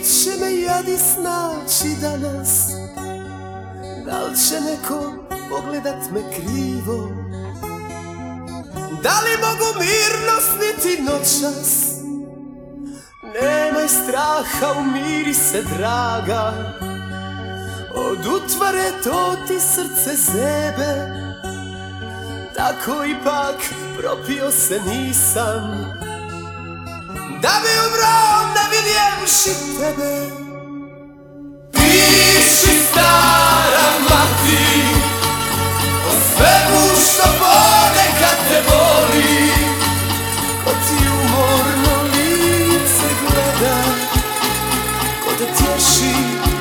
će me jadi snaći danas. Da li će neko pogledat me krivo? Da li mogu mirno sniti noćas? Nemaj straha, umiri se draga. Od utvare to ti srce zebe. Tako ipak propio se nisam. Da bi vidjevši tebe. Piši stara mati O svemu što ponekad te boli. Ko ti umorno lice gleda Ko te tješi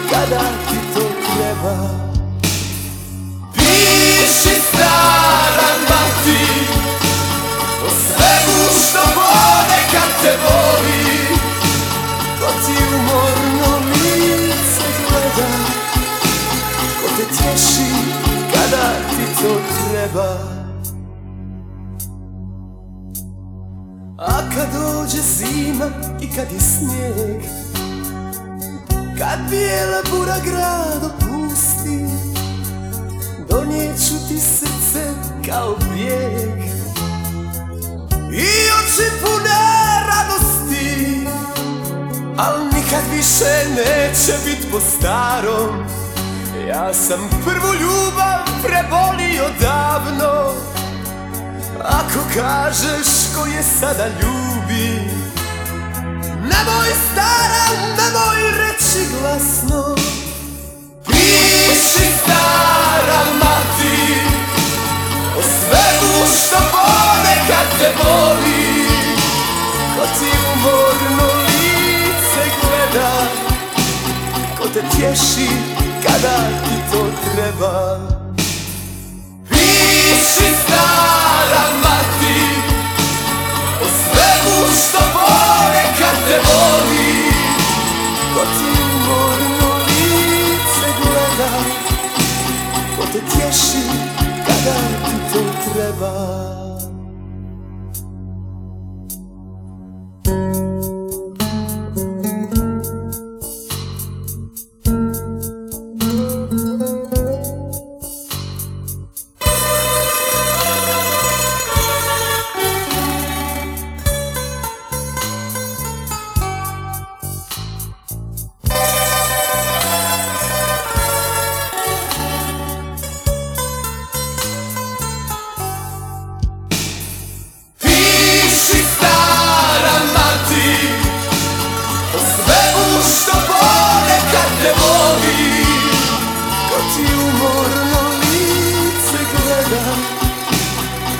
kada ti to treba to treba? A kad dođe zima i kad je snijeg Kad bijela bura grad opusti Donijeću ti srce kao bijeg. I oči pune radosti Al nikad više neće bit po starom. Ja sam prvu ljubav Ako kažeš ko je sada ljubi Nemoj stara, nemoj reći glasno. Piši stara mati O svemu što ponekad te boli. Ko ti umorno lice gleda Ko te tješi kada ti to treba treba Ti umorno lice gleda.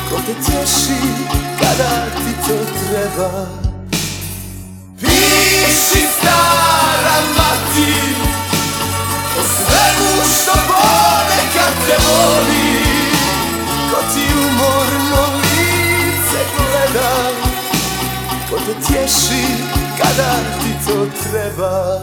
Ko te tješi kada ti to treba? Piši stara mati O svemu što ponekad te voli Ko ti umorno lice gleda Ko te tješi kada ti to treba